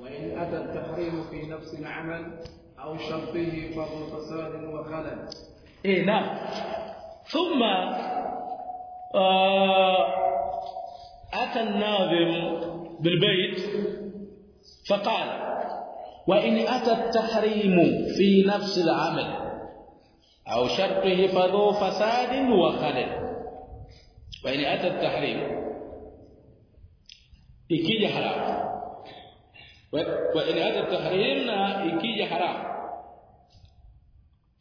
وإن أتى التحريم في نفس العمل أو شرطه فهو فساد وخلل. إيه نعم. ثم آه أتى الناظم بالبيت فقال وإن أتى التحريم في نفس العمل أو شرطه فذو فساد وخلل. وإن أتى التحريم ikija haramu hada tahrim na ikija haramu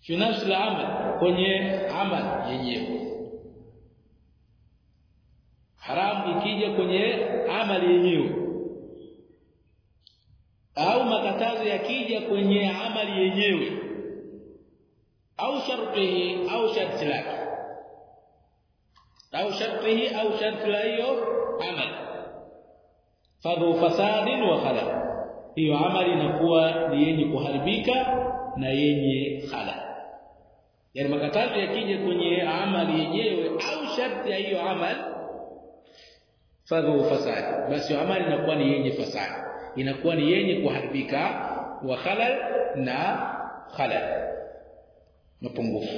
fi nafsi al-amal kwenye amal yenyewe. Haramu ikija kwenye amali yenyewe. Au makatazo yakija kwenye amali yenyewe. Au shartihi au sharti lake. Au shartihi au sharti la hiyo amali fadhu fasadin wa khalal hiyo amali inakuwa ni yenye kuharibika na yenye khala. Yani makatazo yakija kwenye amali yenyewe au sharti ya hiyo amali fadhu fasadi. Basi amali inakuwa ni yenye fasadi. Inakuwa ni yenye kuharibika wa khala na khala. Mapungufu.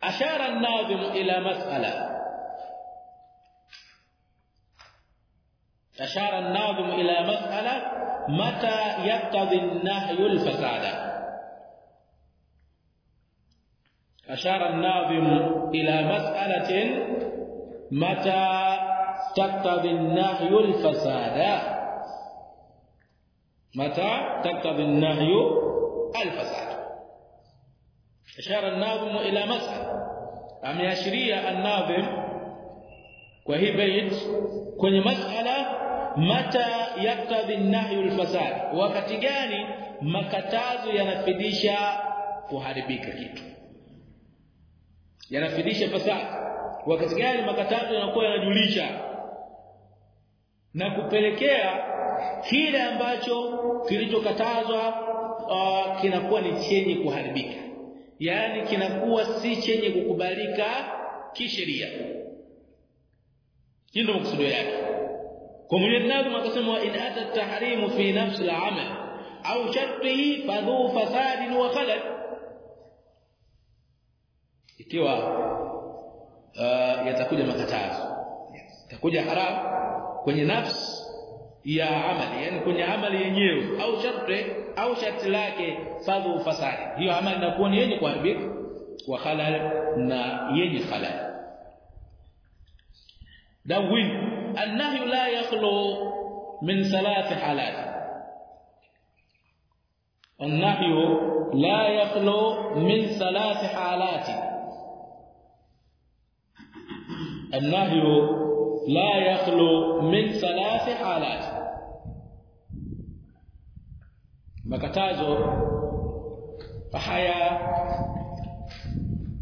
Ashara an-nadhim ila mas'ala. أشار الناظم إلى مسألة متى يقتضي النهي الفساد. أشار الناظم إلى مسألة متى تقتضي النهي الفساد. متى تقتضي النهي الفساد. أشار الناظم إلى مسألة. ameashiria an-nadhim kwa hii bait kwenye masala mata yaktadhi an-nahyu al-fasad. Wakati gani makatazo yanafidisha kuharibika kitu? Yanafidisha fasad. Wakati gani makatazo yanakuwa yanajulisha na kupelekea kile ambacho kilichokatazwa uh, kinakuwa ni chenye kuharibika? Yani kinakuwa si chenye kukubalika kisheria. Hii ndio maksudi yake kwa Mwenyezi Mungu akasema in ata tahrimu fi nafsi al-amal au shartihi fadhu fasadin wa khalal ikiwa uh, yatakuja makatazo yatakuja haram kwenye nafsi ya amali yani kwenye amali yenyewe au sharti au sharti lake fadhu fasadi hiyo amali inakuwa ni yenye kuharibika wa khalal na yenye khalal dawin النهي لا يخلو من ثلاث حالات. النهي لا يخلو من ثلاث حالات. النهي لا يخلو من ثلاث حالات. makatazo haya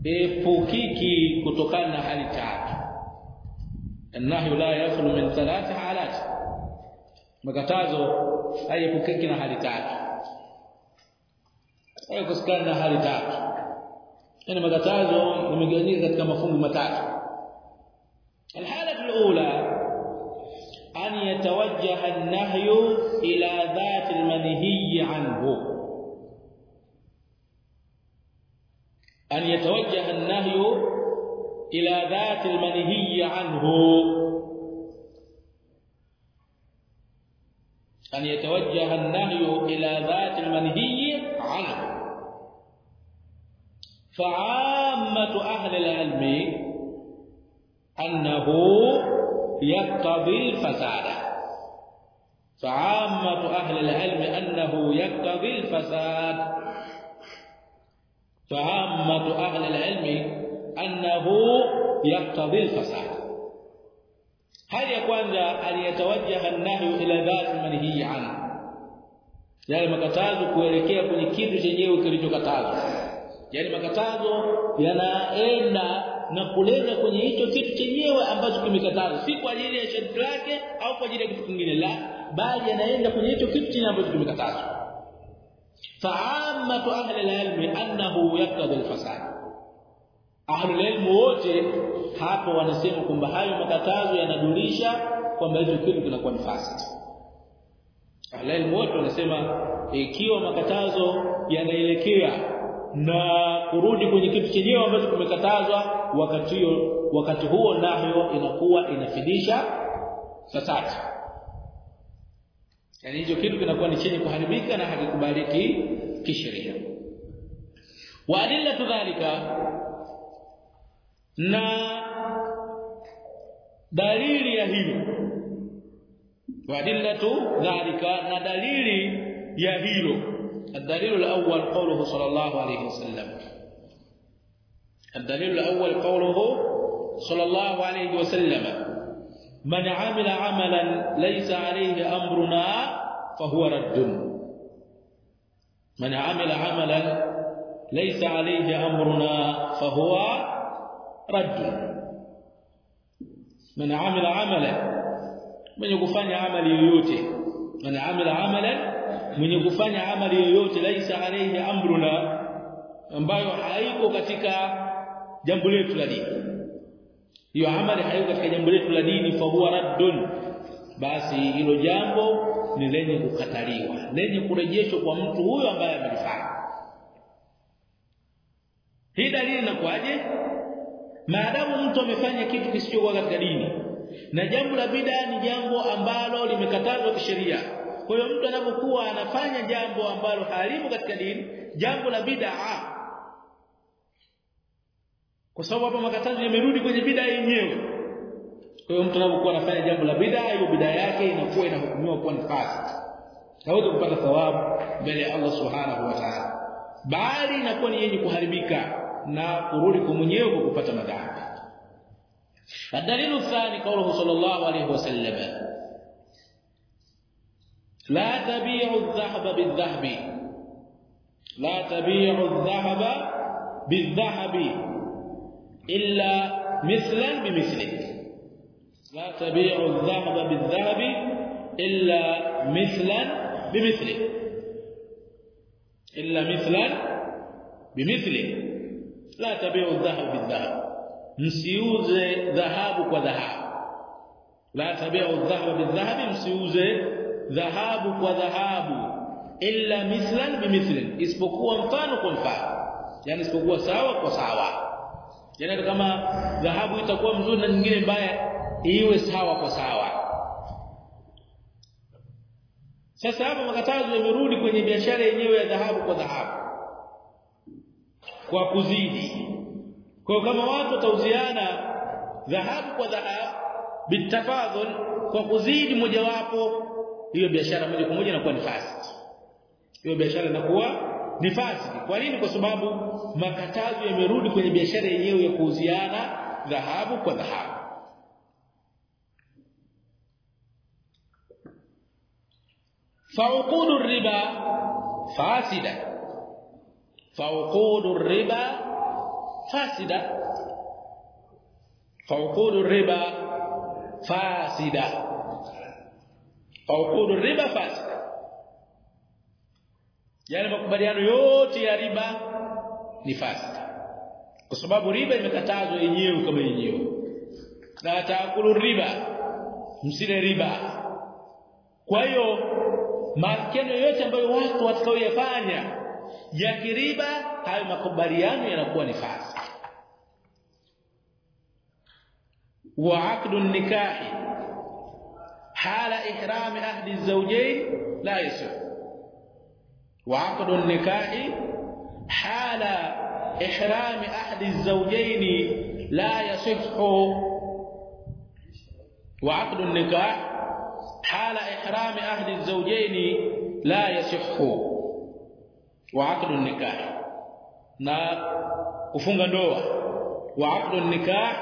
epukiki kutokana na hali tatu النهي لا يخلو من ثلاث حالات. مكتازو أي كوكينا حالي ثلاث أي كوسكانا حالي ثلاث يعني مكتازو نمغني ذات كما فوق الحالة الأولى أن يتوجه النهي إلى ذات المنهي عنه. أن يتوجه النهي إلى ذات المنهي عنه. أن يتوجه النهي إلى ذات المنهي عنه. فعامة أهل العلم أنه يقتضي الفساد. فعامة أهل العلم أنه يقتضي الفساد. فعامة أهل العلم annahu yaqtadhi al-fasad hali ya kwanza aliyatawajaha an-nahyu ila dhati manhiyi anhu yale makatazo kuelekea kwenye kitu chenyewe kilichokatazwa yani makatazo yanaenda na kuleta kwenye hicho kitu chenyewe ambacho kimekatazwa si kwa ajili ya sharti lake au kwa ajili ya kitu kingine la bali yanaenda kwenye hicho kitu chenyewe ambacho kimekatazwa fa'amatu ahli al-ilm annahu yaqtadi al-fasad ahli al-ilm wote hapo wanasema kwamba hayo makatazo yanadulisha kwamba hicho kitu kinakuwa ni fasidi ahlulilmu wote wanasema ikiwa makatazo yanaelekea na kurudi kwenye kitu chenyewe ambacho kumekatazwa wakati huo wakati huo nayo inakuwa inafidisha fasadi. Yani hicho kitu kinakuwa ni chenye kuharibika na hakikubaliki kisheria. Wa adilla dhalika na dalili ya hilo wa adilla dhalika na dalili ya hilo. الدليل الأول قوله صلى الله عليه وسلم الدليل الأول قوله صلى الله عليه وسلم من عمل عملا ليس عليه امرنا فهو رد من عمل عملا ليس عليه امرنا فهو raddu man amila amala mwenye kufanya amali yoyote. Man amila amala mwenye kufanya amali yoyote. Laisa alayhi amruna ambayo haiko katika jambo letu la dini. Hiyo amali haiko katika jambo letu la dini fa huwa raddun. Basi hilo jambo ni lenye kukataliwa lenye kurejeshwa kwa mtu huyo ambaye amelifanya. Hii dalili inakuaje maadamu mtu amefanya kitu kisichokuwa katika dini. Na jambo la bid'a ni jambo ambalo limekatazwa kisheria. Kwa hiyo mtu anapokuwa anafanya jambo ambalo halimu katika dini jambo la bid'a. Kwa sababu hapa makatazo yamerudi kwenye bid'a yenyewe. Kwa hiyo mtu anapokuwa anafanya jambo la bid'a hiyo bid'a yake inakuwa inahukumiwa kuwa ni fasiki hawezi kupata thawabu mbele ya Allah subhanahu wa ta'ala. Bali inakuwa ni yenye kuharibika na kurudi kwa mwenyewe kwa kupata madhambi الدليل الثاني قوله صلى الله عليه وسلم لا تبيع الذهب بالذهب لا تبيع الذهب بالذهب إلا مثلا بمثله لا تبيع الذهب بالذهب إلا مثلا بمثله إلا مثلا بمثله la tabiu dhahabu bidhahab msiuze dhahabu kwa dhahabu. La tabiu dhahabu bidhahab msiuze dhahabu kwa dhahabu. Illa mithlan bimithlin isipokuwa mfano kwa mfano. Yani isipokuwa sawa kwa sawa. Yani kama dhahabu itakuwa mzuri na nyingine mbaya iwe sawa kwa sawa. Sasa hapo makatazo yamerudi kwenye biashara yenyewe ya dhahabu kwa dhahabu kwa kuzidi. Kwa kama watu watauziana dhahabu kwa dhahabu bitafadhul kwa kuzidi mojawapo hiyo biashara moja kwa moja inakuwa ni fasid hiyo biashara inakuwa ni fasidi kwa nini? Kwa sababu makatazo yamerudi kwenye biashara yenyewe ya kuuziana dhahabu kwa dhahabu. Fauqudu riba fasida fauqudu riba fasida. Fauqudu riba fasida. Fauqudu riba fasida. Yale makubaliano yote ya riba ni fasida. Kwa sababu riba imekatazwa yenyewe kama yenyewe. Na taakulu riba msile riba. Kwa hiyo maskeno yote ambayo watu watakao yafanya ya kiriba hayo makubaliano yanakuwa ni fasi. Wa aqdu nikahi hala ihram ahdi zawjayn la yasih wa aqdu nikahi hala ihram ahdi zawjayn la yasihhu wa aqdu nikah hala ihram ahdi zawjayn la yasihhu wa aqdu nikah. Na kufunga ndoa wa aqdu nikah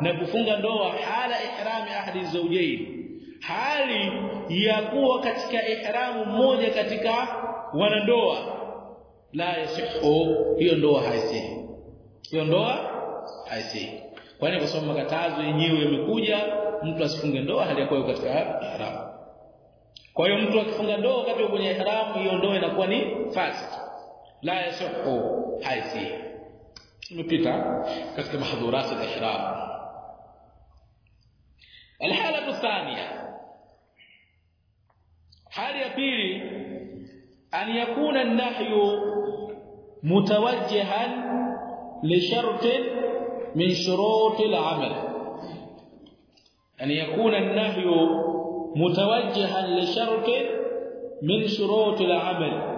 na kufunga ndoa hala ihrami ahadi zawjayn. Hali ya kuwa katika ihramu mmoja katika wanandoa la yasihu hiyo ndoa haisi hiyo ndoa haisihi kwani kwa sababu makatazo yenyewe yamekuja mtu asifunge ndoa hali ya kuwa katika ihramu. Kwa hiyo mtu akifunga ndoa wakati kwenye ihramu hiyo ndoa inakuwa ni fasik لا يصح. حيثه نبتا كتك محظورات الإحرام. الحالة الثانية. حالة بيري أن يكون النحي متوجها لشرط من شروط العمل. أن يكون النهي متوجها لشرط من شروط العمل.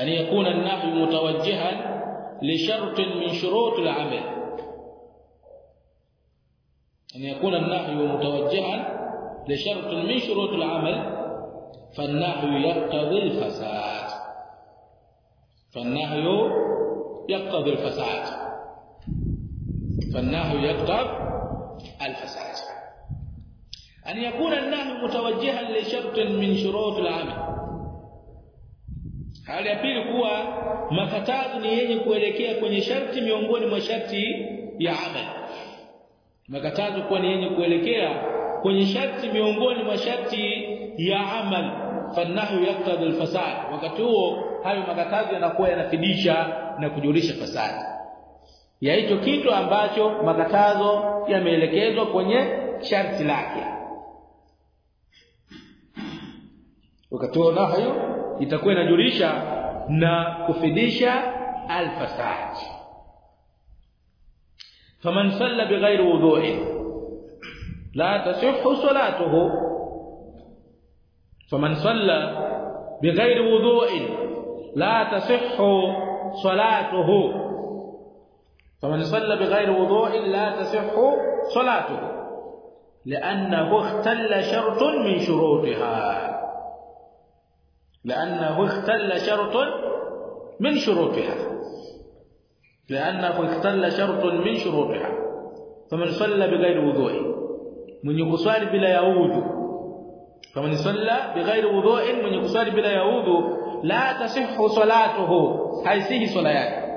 أن يكون النهي متوجها لشرط من شروط العمل. أن يكون النحو متوجها لشرط من شروط العمل فالنحو يقتضي الفساد. فالنحو يقتضي الفساد. فالنحو يقتضي الفساد. أن يكون النحو متوجها لشرط من شروط العمل. Hali ya pili kuwa makatazo ni yenye kuelekea kwenye sharti miongoni mwa sharti ya amal makatazo kuwa ni yenye kuelekea kwenye sharti miongoni mwa sharti ya amal fanahu yaktadhi alfasad wakati huo hayo makatazo yanakuwa yanafidisha na kujulisha fasadi. Ya hicho kitu ambacho makatazo yameelekezwa kwenye sharti lake wakatoa nahyo itakuwa inajulisha na kufidisha alfasad faman salla bighairi wudhu'in la tasihhu salatuhu faman salla bighairi wudhu'in la tasihhu salatuhu faman salla bighairi wudhu'in la tasihhu salatuhu لأنه اختل شرط من شروطها لأنه اختل شرط من شروطها. لأنه اختل شرط من شروطها. فمن صلى بغير وضوء. من يصلي بلا يوضو فمن صلى بغير وضوء من يصلي بلا يوضو لا تصح صلاته حيثه صلاة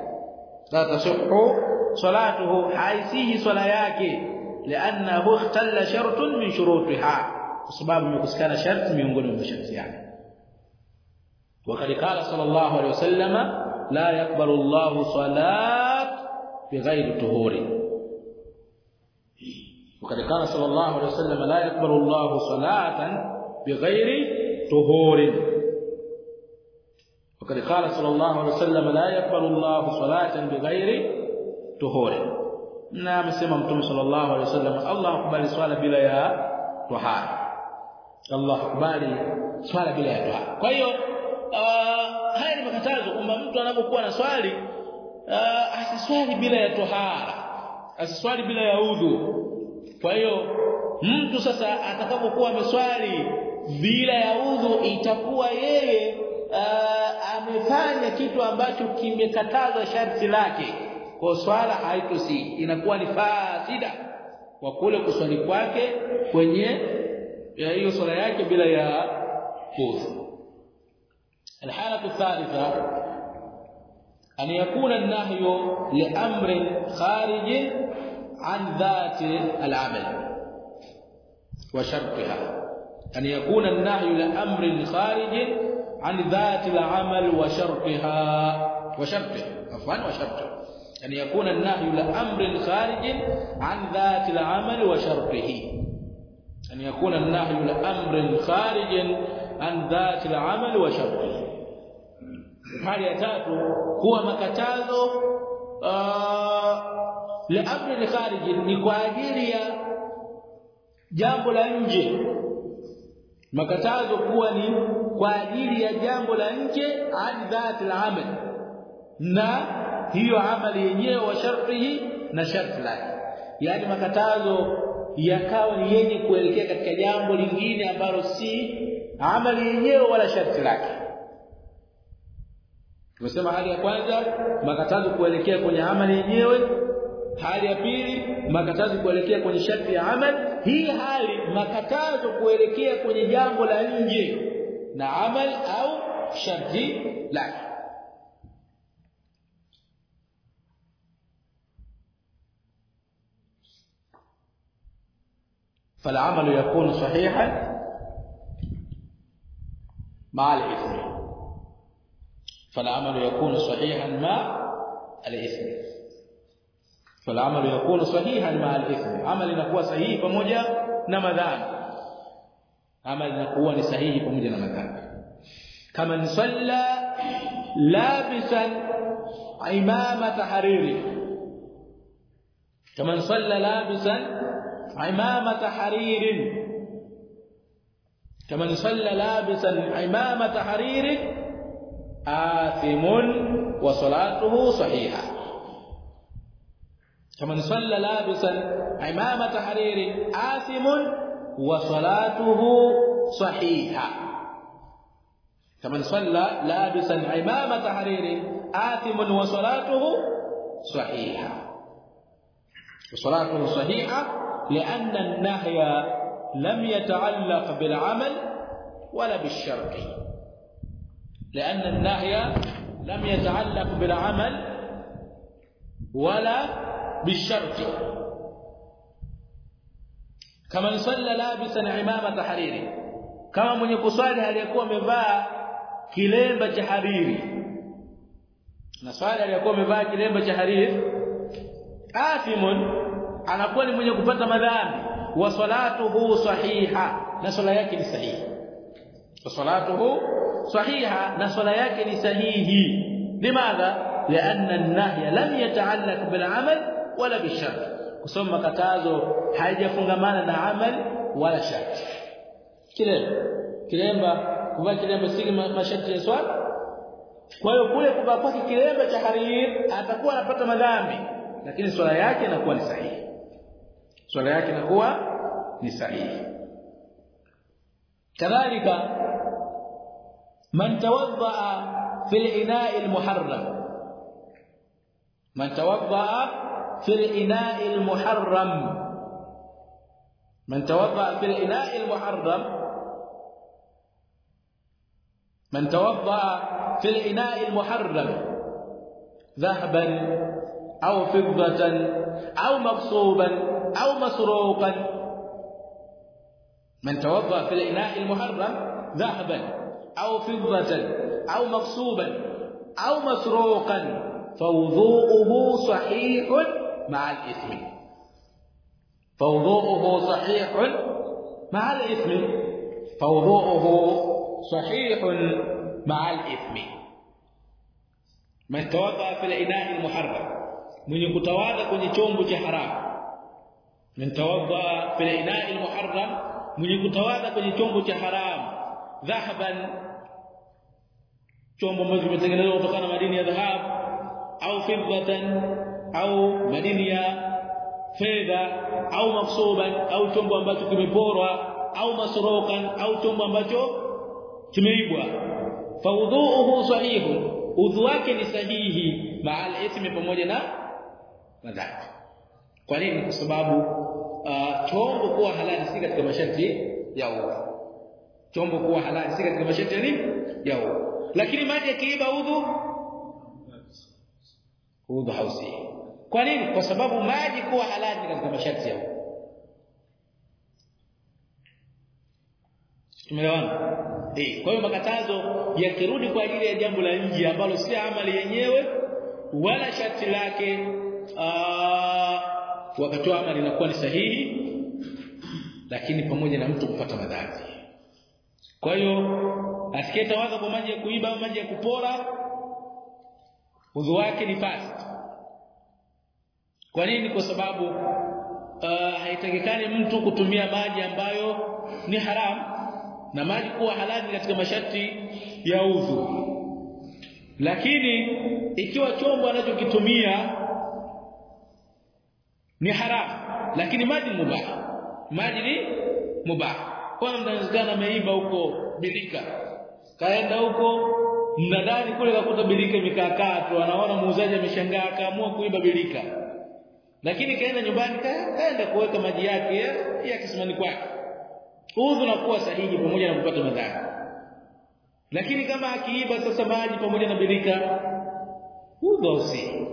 لا تصح صلاته حيثه صلاة لأنه اختل شرط من شروطها. بسبب مكسكنا شرط من ضمن شروطها يعني. وقد قال صلى الله عليه وسلم لا يقبل الله صلاة بغير طهور. وقد قال صلى الله عليه وسلم لا يقبل الله صلاة بغير طهور. وقد قال صلى الله عليه وسلم لا يقبل الله صلاة بغير طهور. نعم سمع متى صلى الله عليه وسلم الله يقبل صلاه بلا يا طهاره Allah kubali swala bila ya hiyo uh, haya ni makatazo. Kwamba mtu anapokuwa na swali uh, asiswali bila ya tohara, asiswali bila ya udhu, kwa hiyo mtu sasa atakapokuwa ameswali bila ya udhu itakuwa yeye uh, amefanya kitu ambacho kimekatazwa sharti lake. Kwa swala haitosi inakuwa ni fasida kwa kule kuswali kwake kwenye hiyo swala yake bila ya udhu الحالة الثالثة أن يكون النهي لأمر خارج عن ذات العمل وشرطها. أن يكون النهي لأمر خارج عن ذات العمل وشرطها. وشرطه عفوا وشرطه. أن يكون النهي لأمر خارج عن ذات العمل وشرطه. أن يكون النهي لأمر خارج عن ذات العمل وشرطه. Hali ya tatu kuwa makatazo la amri khariji ni kwa ajili ya jambo la nje. Makatazo kuwa ni kwa ajili ya jambo la nje an dhati la amal na hiyo amali yenyewe wa shartihi na sharti lake. Yani makatazo yakawa ni yenye kuelekea katika jambo lingine ambalo si amali yenyewe wala sharti lake tumesema hali ya kwanza makatazo kuelekea kwenye amali yenyewe hali ya pili makatazo kuelekea kwenye sharti ya amal hii hali makatazo kuelekea kwenye jambo la nje na amal au sharti lake فالعمل يكون صحيحا مع الاثم فالعمل يكون صحيحا مع الاثم فالعمل يكون صحيحا مع الاثم عمل inakuwa sahihi pamoja na madhambi amal inakuwa ni sahihi pamoja na madhambi kama ni salla labisan imamata hariri kama salla labisan imamata haririn كمن صلى آثم وصلاته صحيحة. فمن صلى لابسا عمامة حرير آثم وصلاته صحيحة. فمن صلى لابسا عمامة حرير آثم وصلاته صحيحة. وصلاته صحيحة لأن النهي لم يتعلق بالعمل ولا بالشرعي لأن النهي لم يتعلق بالعمل ولا بالشرط. كما صلى لابسا عمامة حريري. كما من يصلي هل يكون مبا كلمه جحريري نصلي هل يكون مبا كلمه حريري. آثم على قول من يغفط مذام وصلاته صحيحة. نصلي yake ni وصلاته sahiha na swala yake ni sahihi limadha لان النهي لم يتعلق بالعمل ولا بالشرط kusoma makatazo haijafungamana na amal wala sharti kilemba kilemba kuvaa kilemba si masharti ya swala kwa hiyo kule kuvaa kwake kilemba cha hariri atakuwa anapata madhambi lakini swala yake inakuwa ni sahihi swala yake inakuwa ni sahihi kadhalika من توضأ في الإناء المحرم. من توضأ في الإناء المحرم. من توضأ في الإناء المحرم. من توضأ في الإناء المحرم. ذهبا أو فضة أو مغصوبا أو مسروقا. من توضأ في الإناء المحرم ذهبا. أو فضة أو مغصوبا أو مسروقا فوضوءه صحيح مع الإثم. فوضوءه صحيح مع الإثم. فوضوءه صحيح مع الإثم. من توضا في الاناء المحرم من يتوضا في الشومب الحرام من توضا في الاناء المحرم من يتوضا في الشومب الحرام dhahaban chombo ambacho kimetengenezwa kutokana na madini ya dhahabu au fiddatan au madini ya fedha au maksuban au chombo ambacho kimeporwa au masrokan au chombo ambacho kimeibwa. Faudhuhu sahihu udhu wake ni sahihi maal ismi pamoja na madhambi kwa nini? Kwa sababu uh, chombo kuwa halali si katika masharti ya udhu chombo kuwa halali si katika masharti ya nini? Ya udhu lakini maji yakiiba udhu udhu hausi. Kwa nini? Kwa sababu maji kuwa halali katika masharti ya udhu tumeelewana? Eh kwa hiyo makatazo yakirudi kwa ajili ya jambo la nje ambalo si amali yenyewe wala sharti lake wakati wa amali inakuwa ni sahihi lakini pamoja na mtu kupata madhambi kwa hiyo asiketawaza kwa maji ya kuiba au maji ya kupora udhu wake ni fast kwa nini? Kwa sababu uh, haitakikani mtu kutumia maji ambayo ni haramu na maji kuwa halali katika masharti ya udhu. Lakini ikiwa chombo anachokitumia ni haramu lakini maji mubah maji ni mubah kwa mnawezekana ameiba huko bilika. Kaenda huko mnadani kule kakuta bilika imekaakaa tu anaona muuzaji ameshangaa akaamua kuiba bilika. Lakini kaenda nyumbani kaenda kuweka maji yake ya, kisimani kwake. Udhu nakuwa sahihi pamoja na kupata madhara. Lakini kama akiiba sasa maji pamoja na bilika udhu hausi.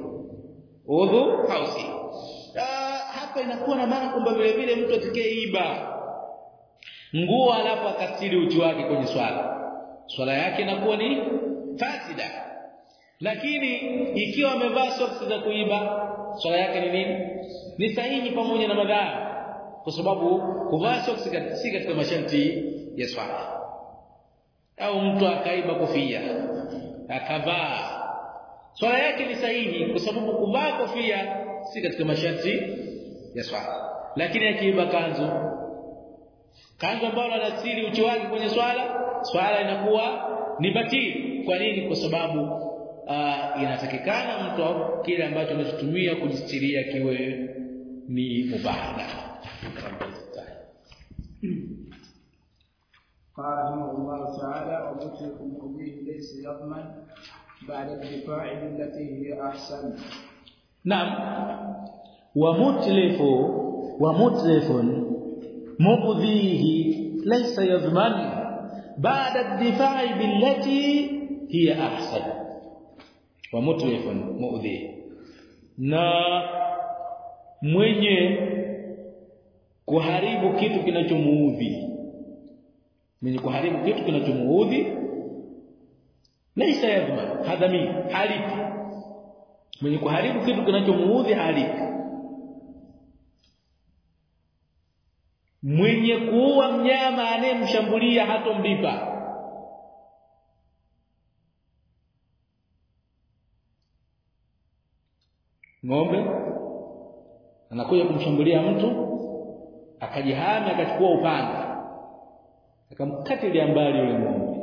Udhu hausi. Hapa inakuwa na maana kwamba vile vile mtu atakayeiba nguo alafu akastiri uchi wake kwenye swala. Swala yake inakuwa ni fasida. Lakini ikiwa amevaa socks za kuiba swala yake ni nini? Ni sahihi pamoja na madhara. Kwa sababu kuvaa socks si katika masharti ya swala. Au mtu akaiba kofia akavaa. Swala yake ni sahihi kwa sababu kuvaa kofia si katika masharti ya swala. Lakini akiiba kanzu kanzu ambalo anasiri uchi wake kwenye swala swala inakuwa ni batili kwa nini kwa sababu uh, inatakikana mtu kile ambacho anachotumia kujistiria kiwe ni mubahala قال رحمه الله تعالى ومطلق مؤذيه ليس يضمن بعد الدفاع بالتي هي احسن نعم ومتلف ومتلف مؤذيه ليس يضمن بعد الدفاع بالتي هي احسن ومتلف مؤذيه na mwenye kuharibu kitu kinachomuudhi mwenye kuharibu kitu kinachomuudhi laisa yadhman hadami halipi mwenye kuharibu kitu kinachomuudhi halipi mwenye kuua mnyama anayemshambulia hatomlipa. Ng'ombe anakuja kumshambulia mtu akajihami akachukua upanga akamkatilia mbali yule ng'ombe.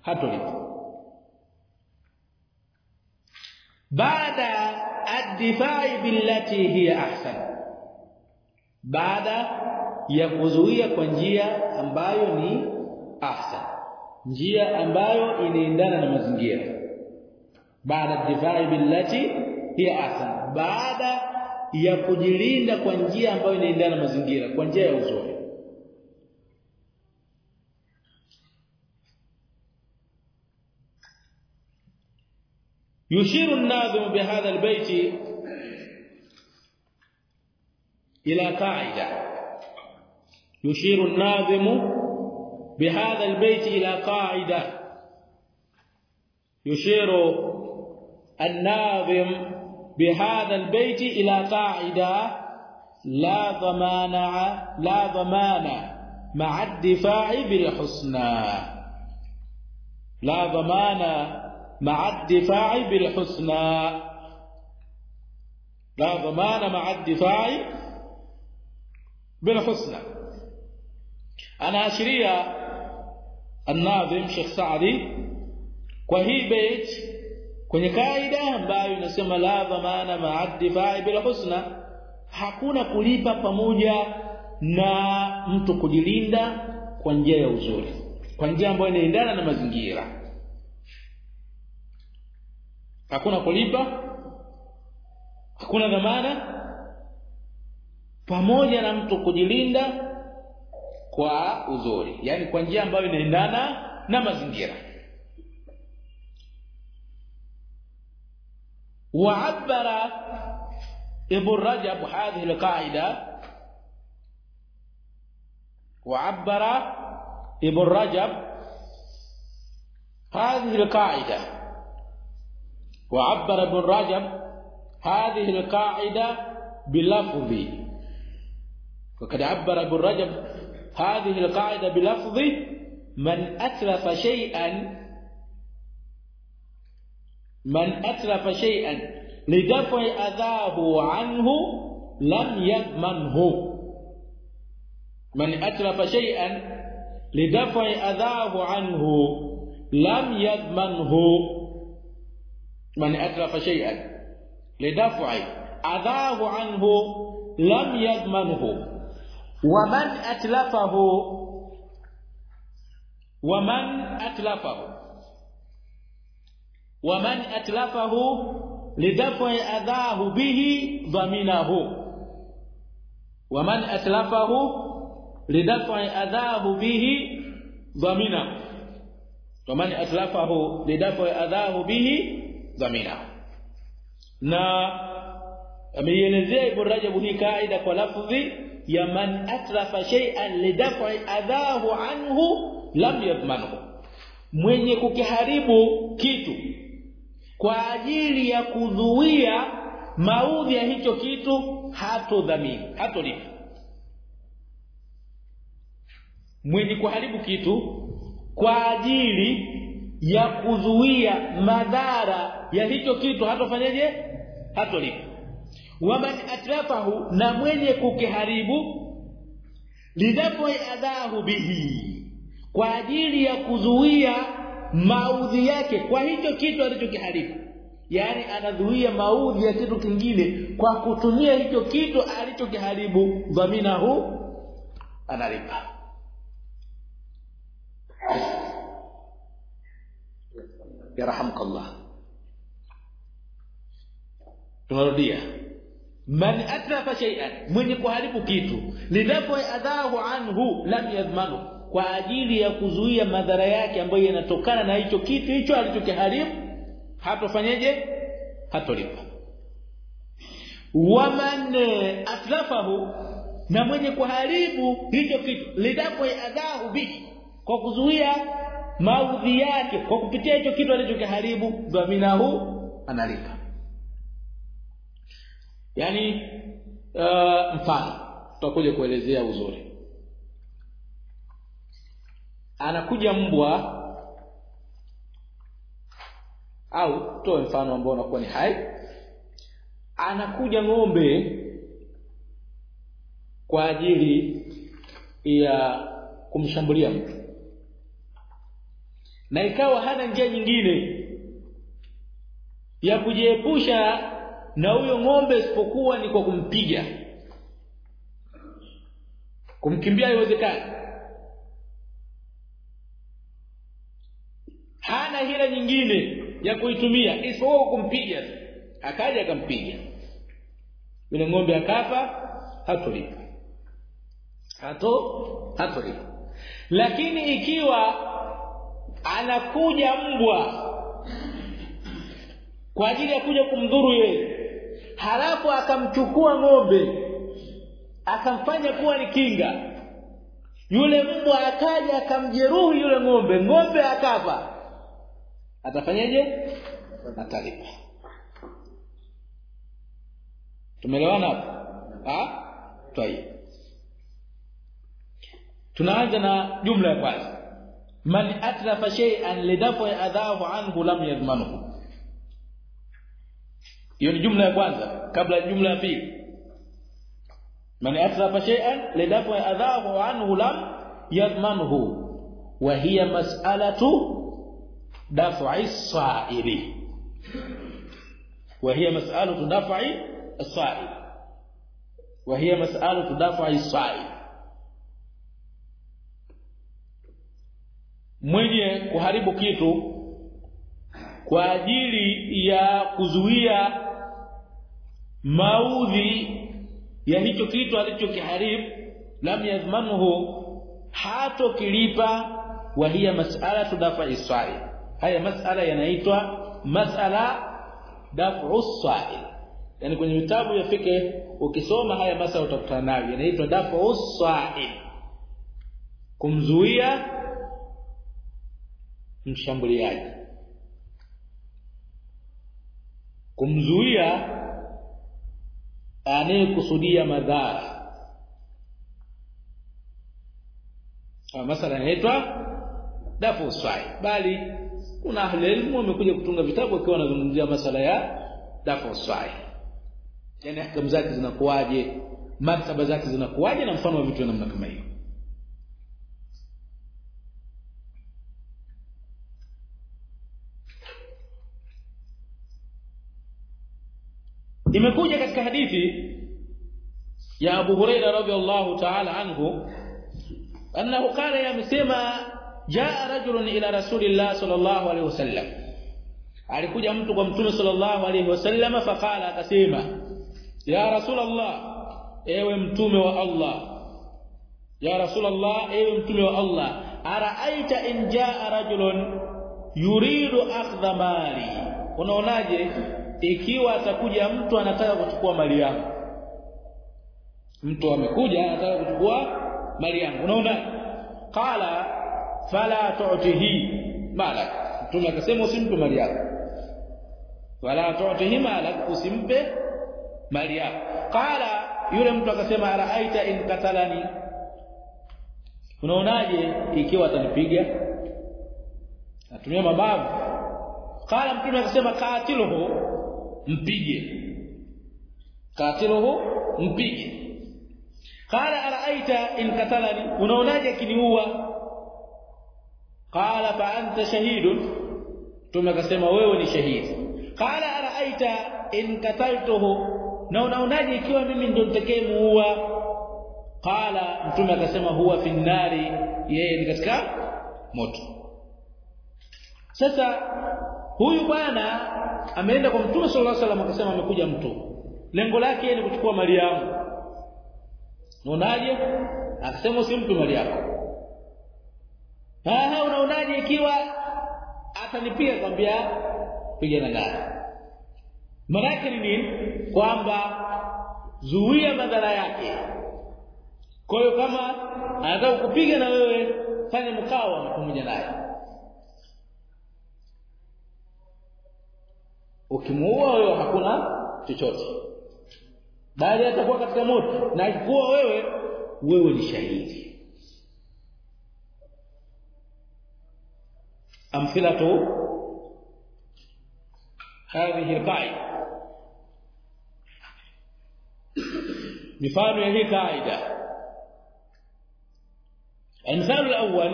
Hatolipa. Baada ad-difai billati hiya ahsan. Baada ya kuzuia kwa njia ambayo ni ahsan njia ambayo inaendana na mazingira baada ad-difai billati hiya ahsan baada ya kujilinda kwa njia ambayo inaendana na mazingira kwa njia ya uzuri يشير الناظم بهذا البيت إلى قاعدة يشير الناظم بهذا البيت إلى قاعدة. يشير الناظم بهذا البيت إلى قاعدة. لا ضمان لا ضمان مع الدفاع بالحسنى. لا ضمان مع الدفاع بالحسنى. لا ضمان مع الدفاع بالحسنى. anaashiria an-Nadhim Sheikh Saadi kwa hii bait kwenye kaida ambayo inasema la dhamana ma'addi fa'il husna hakuna kulipa pamoja na mtu kujilinda kwa njia ya uzuri kwa njia ambayo inaendana na mazingira. Hakuna kulipa hakuna dhamana pamoja na mtu kujilinda kwa uzuri. Yani kwa njia ambayo inaendana na mazingira. وعبر ابن رجب هذه القاعده وعبر ابن رجب هذه القاعده وعبر ابن رجب هذه القاعده بلفظ وقد عبر ابن رجب هذه القاعدة بلفظ من أتلف شيئا من أتلف شيئا لدفع أذاه عنه لم يضمنه. من أتلف شيئا لدفع أذاه عنه لم يضمنه. من أتلف شيئا لدفع أذاه عنه لم يضمنه. waman atlafahu. Waman atlafahu. Waman atlafahu lidafa adhahu bihi dhaminahu. Waman atlafahu lidafa adhahu bihi dhamina waman atlafahu lidafa adhahu bihi dhamina na ameielezea ibn Rajab ni kaida kwa lafzi ya man atlafa shay'an lidaf'i adhahu anhu lam yadmanhu mwenye kukiharibu kitu kwa ajili ya kudhuia maudhi ya hicho kitu hatodhamini hatolipa mwenye kuharibu kitu kwa ajili ya kudhuia madhara ya hicho kitu hatofanyaje hatolipa waman atrafahu na mwenye kukiharibu lidapo adhahu bihi kwa ajili ya kuzuia maudhi yake. Kwa hicho kitu alichokiharibu. Yani anazuia maudhi ya kitu kingine kwa kutumia hicho kitu alichokiharibu. Dhaminahu analipa yarhamukallah. Tunarudia man atlafa shay'an mwenye kuharibu kitu. Lidapo adhahu anhu lam yadhmanu kwa ajili ya kuzuia madhara yake ambayo yanatokana na hicho kitu hicho alichokiharibu hatofanyeje? Hatolipa waman atlafahu na mwenye kuharibu hicho kitu lidapo adhahu bihi kwa kuzuia maudhi yake kwa kupitia hicho kitu alichokiharibu dhaminahu analipa yani uh, mfano tutakuja kuelezea uzuri. Anakuja mbwa au toe mfano ambao unakuwa ni hai. Anakuja ng'ombe kwa ajili ya kumshambulia mtu. Na ikawa hana njia nyingine ya kujiepusha na huyo ng'ombe isipokuwa ni kwa kumpiga. Kumkimbia haiwezekani. Hana hila nyingine ya kuitumia isipokuwa kumpiga akaja akampiga. Yule ng'ombe akafa hatolipa. Hato hatolipa. Lakini ikiwa anakuja mbwa kwa ajili ya kuja kumdhuru yeye halafu akamchukua ng'ombe akamfanya kuwa ni kinga. Yule mbwa akaja akamjeruhi yule ng'ombe. Ng'ombe akafa. Atafanyaje? Atalipa tumeelewana hapo? Ah tayeb tunaanza na jumla ya kwanza. Man atlafa shay'an lidafa adhahu anhu lam yadmanuhu hiyo ni jumla ya kwanza kabla ya jumla ya pili. Man atrafa shay'an lidafa adhahu anhu lam yadmanhu wa hiya mas'alatu daf'i as-sa'ili wa hiya mas'alatu daf'i as-sa'il wa hiya mas'alatu daf'i as-sa'il mwenye kuharibu kitu kwa ajili ya kuzuia maudhi ya hicho kitu alichokiharibu lam yazmanuhu hato kilipa wa hiya mas'ala tudafa swa'il haya mas'ala yanaitwa mas'ala daf'u sail yani kwenye vitabu ya fike ukisoma haya masala utakutana nayo. Yanaitwa daf'u sail kumzuia mshambuliaji. Kumzuia anayekusudia madhara. Masala inaitwa dafu swai bali kuna ahli wamekuja kutunga vitabu wakiwa wanazungumzia masala ya dafu swai yani hakamu zake zinakuwaje? Maktaba zake zinakuwaje? Na mfano wa vitu namna kama hiyo imekuja katika hadithi ya Abu Huraira radhiallahu ta'ala anhu annahu qala yamsema jaa rajulun ila rasulillah sallallahu alayhi wasallam alikuja mtu kwa mtume sallallahu alayhi wasallam faqala akasema ya rasulullah ewe mtume wa Allah ya rasulullah ewe mtume wa Allah araaita in jaa rajulun yuridu akhdha mali unaonaje ikiwa atakuja mtu anataka kuchukua mali yangu mtu amekuja anataka kuchukua mali yangu. Unaona? Qala fala tu'tihi mala mtume akasema usimpe mali yako. Wala tu'tihi malak usimpe mali yako. Qala yule mtu akasema araaita in katalani unaonaje ikiwa atanipiga? Atumia mabavu. Qala mtume akasema qatiluhu mpige. Qatiluhu mpige. Qala araaita in katalani unaonaje kiniua qala fa anta shahidun tumekasema wewe ni shahidi qala araaita in kataltuhu na unaonaje ikiwa mimi ndo nitakayemuua? Qala mtume akasema huwa fi nnari yeye ni katika moto. Sasa huyu bwana ameenda kwa mtume sallallahu alaihi wasallam akasema amekuja mtu. Lengo lake ni kuchukua mali yangu unaonaje? Akasema usimpe mali yako haa unaonaje ikiwa atanipiga kwambia piga na gari. Maana ni nini? Kwamba zuia madhara yake. Kwa hiyo kama anataka kupiga na wewe fanya mkawa pamoja naye ukimuua wewe hakuna chochote bali atakuwa katika moto na ikikuwa wewe wewe ni shahidi amthilatu hadhihi alqaida mifano ya hii kaida المثال الأول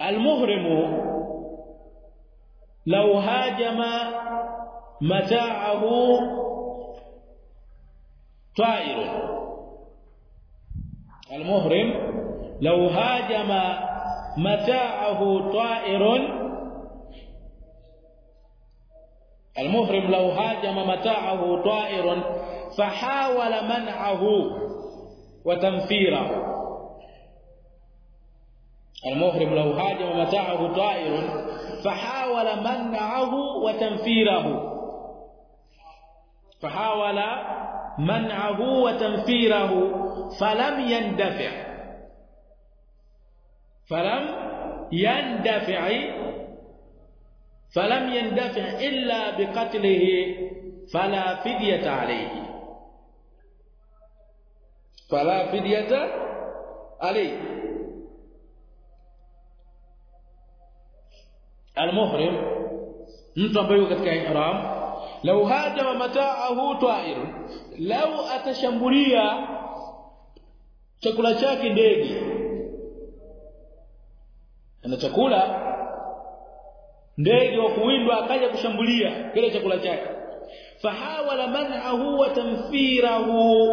المهرم لو هاجم متاعه طائر. المهرم لو هاجم متاعه طائر. المهرم لو هاجم متاعه طائر فحاول منعه وتنفيره. المهرم لو هاجم متاعه طائر فحاول منعه وتنفيره. فحاول منعه وتنفيره. فلم يندفع. فلم يندفع. فلم يندفع إلا بقتله. فلا فدية عليه. فلا فدية عليه. almuhrim mtu ambaye yuko katika ihram law hajama mata'ahu ta'ir law atashambulia chakula chake ndege ana chakula ndege wa kuwindwa akaja kushambulia kile chakula chake. Fahawala man'ahu wa tanfirahu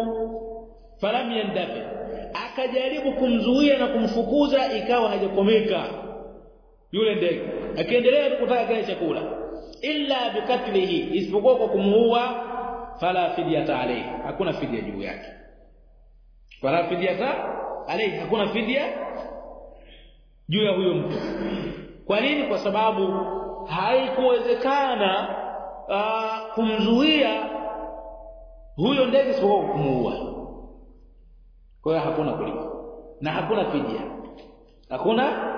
falam yandafi. Akajaribu kumzuia na kumfukuza ikawa hajakomeka yule ndege. Akiendelea kutaka kile chakula. Illa bikatlihi isipokuwa kwa kumuua fala fidyata alayhi. Hakuna fidia juu yake. Fala fidyata alayhi hakuna fidia juu ya huyo mtu. Kwa nini? Kwa sababu haikuwezekana uh, kumzuia huyo ndege isipokuwa kumuua. Kwa hakuna kulipa na hakuna fidia hakuna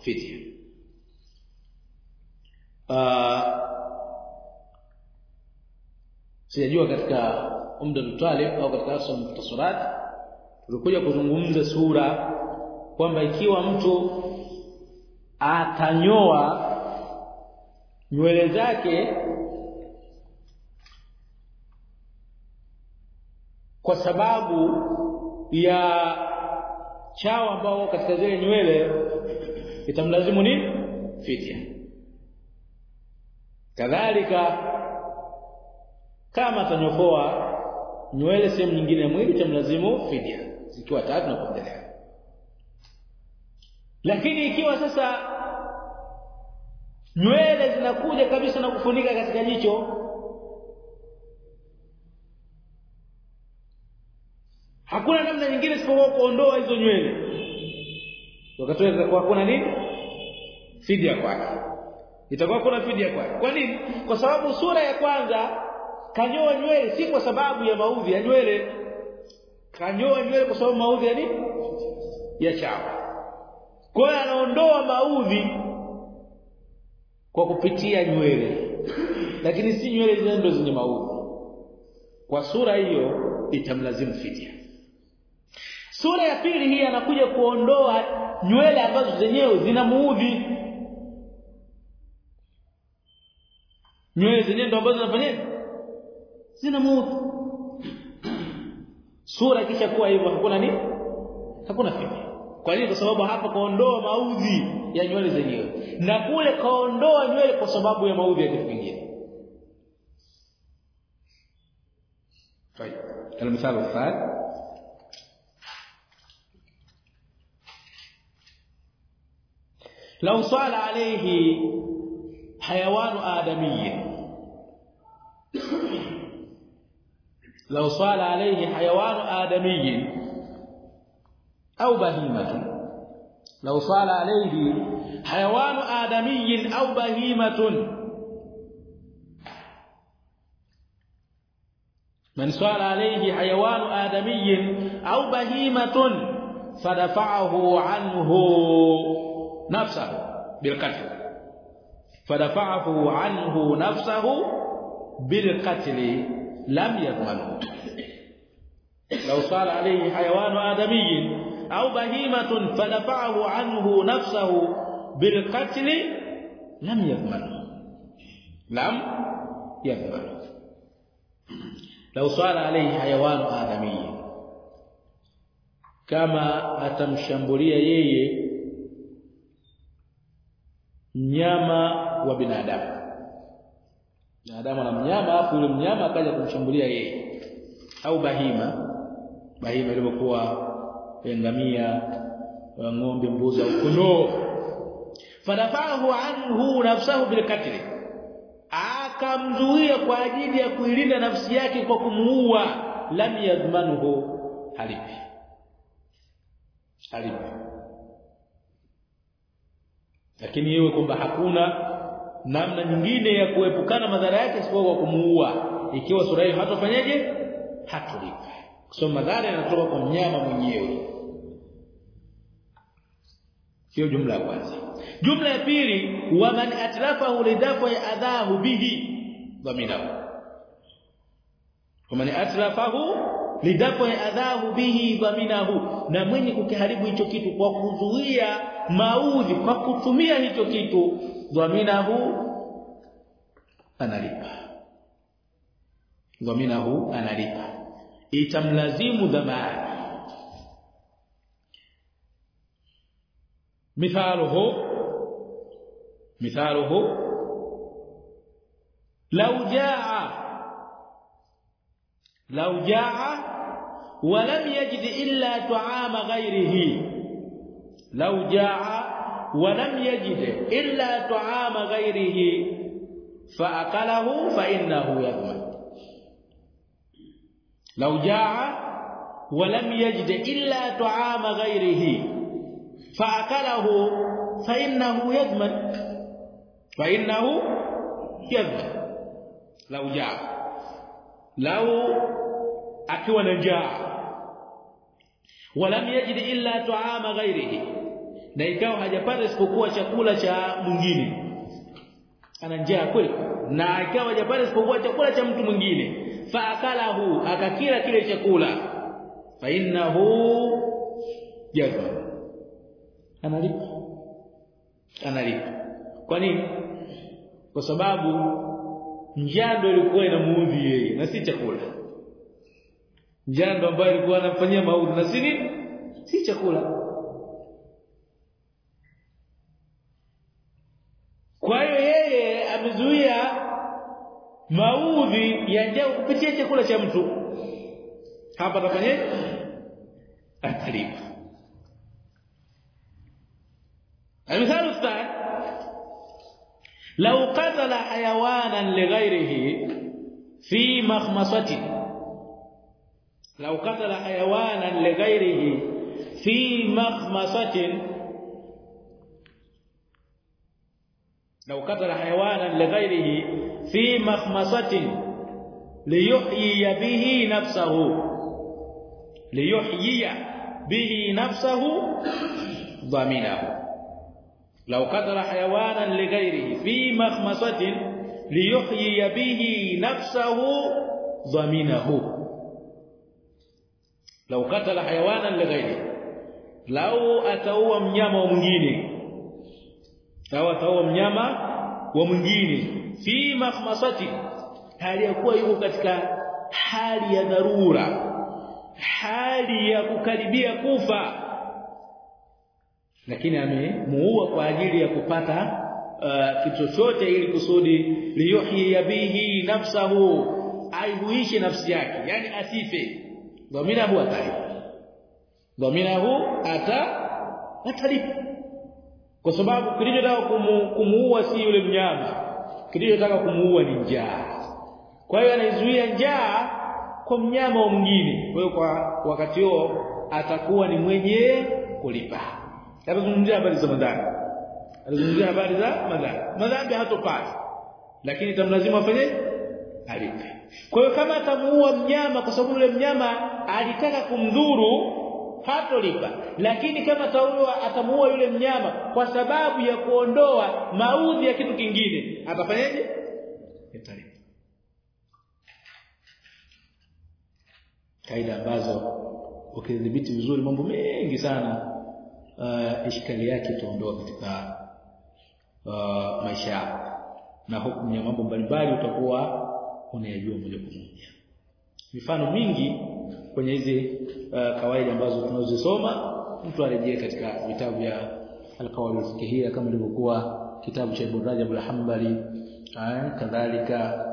fidia sijajua katika umda talib au katika asl mtasurat tulikuja kuzungumza sura kwamba ikiwa mtu atanyoa nywele zake kwa sababu ya chawa ambao katika zile nywele itamlazimu ni fidia kadhalika kama tanyokoa nywele sehemu nyingine ya mwili tamlazimu fidia zikiwa tatu na kuendelea. Lakini ikiwa sasa nywele zinakuja kabisa na kufunika katika jicho hakuna namna nyingine isipokuwa kuondoa hizo nywele. Wakati kwa kuna nini? Fidia kwake itakuwa kuna fidia kwake. Kwa nini? Kwa sababu sura ya kwanza kanyoa nywele si kwa sababu ya maudhi ya nywele. Kanyoa nywele kwa sababu maudhi ya nini? Ya chawa kwa hiyo anaondoa maudhi kwa kupitia nywele. Lakini si nywele zile ndo zenye maudhi. Kwa sura hiyo itamlazimu fidia. Sura ya pili hii anakuja kuondoa nywele ambazo zenyewe zinamuudhi nywele zenyewe ndo ambazo zinafanyaje zinamuudhi sura kisha kuwa hivyo hakuna nini hakuna fidia kwa nini kwa sababu hapa kaondoa maudhi ya nywele zenyewe na kule kaondoa nywele kwa sababu ya maudhi ya kitu kingine طيب المثال الثالث لو صال عليه حيوان آدمي لو صال عليه حيوان آدمي أو بهيمة. لو صال عليه حيوان آدمي أو بهيمة. من صال عليه حيوان آدمي أو بهيمة فدفعه عنه نفسه بالقتل. فدفعه عنه نفسه بالقتل لم يضمنه. لو صار عليه حيوان آدمي أو بهيمة فدفعه عنه نفسه بالقتل لم يضمنه. لم يضمنه. لو صار عليه حيوان آدمي kama atamshambulia yeye mnyama wa binadamu binadamu na mnyama afu yule mnyama akaja kumshambulia yeye. Au bahima. Bahima ilipokuwa ngamia ng'ombe mbuzi au kondoo. Fadafahu anhu nafsahu bilqatl akamzuia kwa ajili ya kuilinda nafsi yake kwa kumuua. Lam yadhmanuhu halipi. Halipi. Lakini iwe kwamba hakuna namna nyingine ya kuepukana madhara yake isipokuwa kwa kumuua. Ikiwa sura hiyo hatofanyaje hatolipa kusoma madhara yanatoka kwa mnyama mwenyewe. Hiyo jumla ya kwanza. Jumla ya pili wa man atrafahu lidafa ya adhahu bihi dhaminahu. Wa man atrafahu lidafa ya adhahu bihi dhaminahu. Na mwenye kukiharibu hicho kitu kwa kuzuia maudhi kwa kutumia hicho kitu ضمنه أنا لبا ضمنه أنا لبا يتملزم ضمانه مثاله مثاله لو جاء لو جاء ولم يجد إلا طعام غيره. لو جاء ولم يجد إلا طعام غيره فأكله فإنه يضمن لو جاء ولم يجد إلا طعام غيره فأكله فإنه يضمن فإنه يضمن لو جاء لو akiwa na njaa walam yajid illa ghairihi na ikawa hajapata isipokuwa chakula cha mwingine. Ana njaa kweli. Na ikawa hajapata isipokuwa chakula cha mtu mwingine. Fa akalahu akakila kile chakula. Fa innahu jaza analipa. Analipa. Kwa nini? Kwa sababu njaa ndio ilikuwa inamuudhi yeye na si chakula. Njaa ndio ambayo ilikuwa anamfanyia maudhi na si si chakula kwa hiyo yeye amezuia maudhi ya njaa kupitia chakula cha mtu hapa atafanyaje atalipa المثال الثاني لو قتل حيوانا لغيره في مخمصة لو قتل حيوانا لغيره في مخمصة لو قتل حيوانا لغيره في مخمصة ليحيي به نفسه ليحيي به نفسه ضمينه law qatala hayawanan lighairihi fi makhmasatin liyuhyi bihi nafsahu dhaminahu law qatala hayawanan lighairihi lau ataua mnyama wa mwingine au sawa mnyama wa mwingine. Fi mahmasati hali ya kuwa yuko katika hali ya dharura hali ya kukaribia kufa lakini amemuua kwa ajili ya kupata uh, kitu chochote ili kusudi liyuhi bihi nafsahu aihuishe nafsi yake yani asife. Dhamira huwa tayy dhamina hu ata atalipa kwa sababu kilichotaka kumuua si yule mnyama. Kilichotaka kumuua ni njaa. Kwa hiyo anaizuia njaa kwa mnyama mwingine. Kwa hiyo kwa wakati huo atakuwa ni mwenye kulipa. Atazungumzia habari za madhambi atazungumzia habari za madhambi madhambi hatopata lakini tamlazimu afanye alipe. Kwa hiyo kama atamuua mnyama kwa sababu yule mnyama alitaka kumdhuru hatolipa lakini kama taua atamuua yule mnyama kwa sababu ya kuondoa maudhi ya kitu kingine atafanyaje? Atalipa kaida ambazo ukidhibiti vizuri mambo mengi sana uh, ishkali yake itaondoa katika uh, maisha yako. Na hukumu ya mambo mbalimbali utakuwa unayajua moja kwa moja. Mifano mingi kwenye hizi uh, kawaida ambazo tunazisoma mtu arejee katika vitabu vya al-qawaid al-fiqhiyya kama ilivyokuwa kitabu cha Ibn Rajab al-Hanbali kadhalika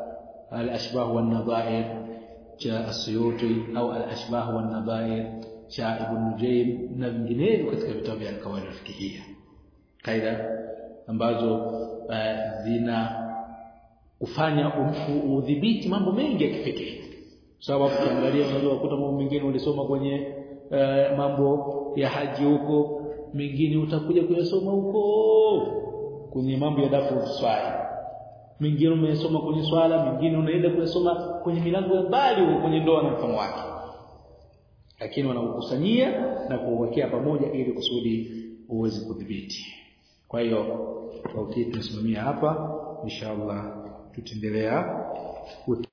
al-ashbah wan-nadha'ir cha As-Suyuti au al-ashbah wan-nadha'ir cha Ibn Nujaym na vinginevyo katika vitabu vya al-qawaid al-fiqhiyya. Kaida ambazo uh, zina kufanya udhibiti mambo mengi ya kipekee sababu ukiangalia unaweza kukuta mambo mengine ulisoma kwenye uh, mambo ya haji huko mengine utakuja kuyasoma huko kwenye mambo ya dafu swali. Mengine umesoma kwenye swala mengine unaenda kuyasoma kwenye milango ya mbali huko kwenye ndoa na mfano wake. Lakini wanakukusanyia na kuwekea pamoja ili kusudi uweze kudhibiti. Kwa hiyo kwa tunasimamia hapa inshallah tutaendelea